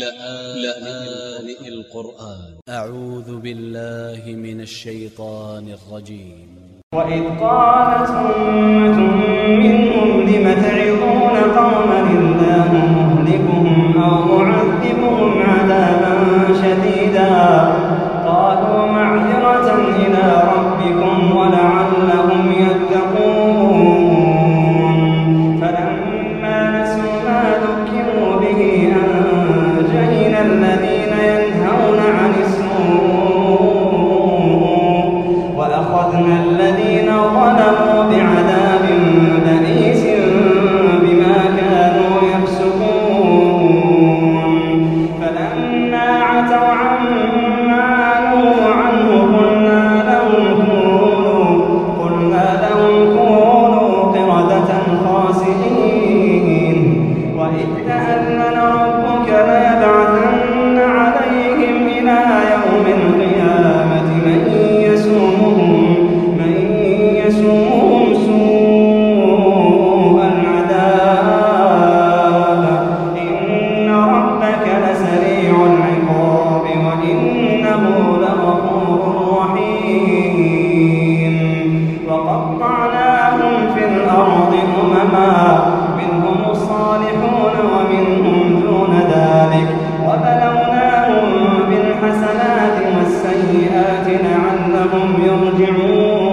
لآن القرآن. أ ع و ذ ب ا ل ل ه من ا ل ش ي ط ا ن ا ل ج ي م وإذ قالت أمة منهم لم أنهم يرجعون.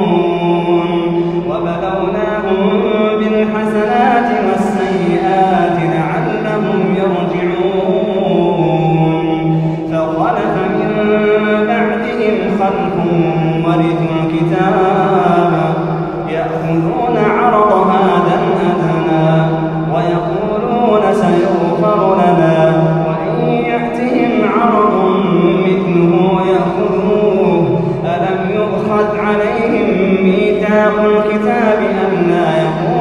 أصحاب الكتاب أم لا يقول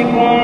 ربكم